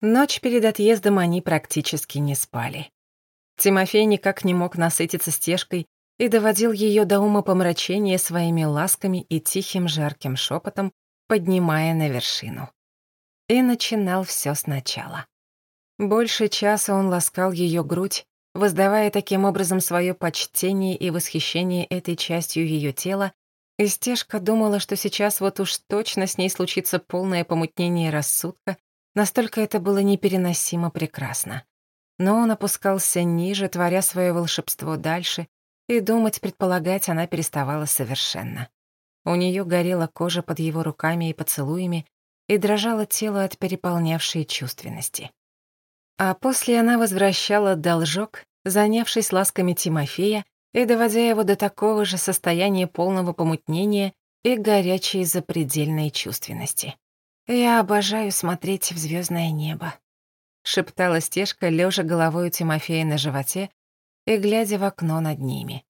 Ночь перед отъездом они практически не спали. Тимофей никак не мог насытиться стежкой и доводил ее до ума помрачения своими ласками и тихим жарким шепотом, поднимая на вершину. И начинал все сначала. Больше часа он ласкал ее грудь, воздавая таким образом свое почтение и восхищение этой частью ее тела, и Стежка думала, что сейчас вот уж точно с ней случится полное помутнение рассудка, настолько это было непереносимо прекрасно. Но он опускался ниже, творя свое волшебство дальше, и думать, предполагать она переставала совершенно. У нее горела кожа под его руками и поцелуями, и дрожало тело от переполнявшей чувственности. А после она возвращала должок, занявшись ласками Тимофея и доводя его до такого же состояния полного помутнения и горячей запредельной чувственности. «Я обожаю смотреть в звездное небо», — шептала стежка, лежа головой у Тимофея на животе и глядя в окно над ними.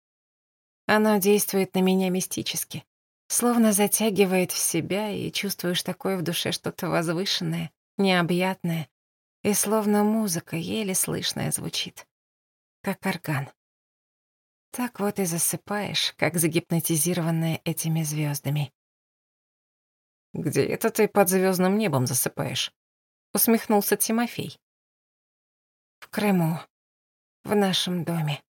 Оно действует на меня мистически, словно затягивает в себя, и чувствуешь такое в душе что-то возвышенное, необъятное, и словно музыка еле слышная звучит, как орган. Так вот и засыпаешь, как загипнотизированная этими звездами. «Где это ты под звездным небом засыпаешь?» — усмехнулся Тимофей. «В Крыму, в нашем доме».